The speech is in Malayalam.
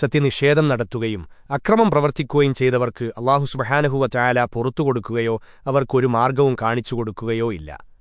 സത്യനിഷേധം നടത്തുകയും അക്രമം പ്രവർത്തിക്കുകയും ചെയ്തവർക്ക് അള്ളാഹു സുബഹാനഹുവ ചായാല പുറത്തുകൊടുക്കുകയോ അവർക്കൊരു മാർഗവും കാണിച്ചു കൊടുക്കുകയോ ഇല്ല.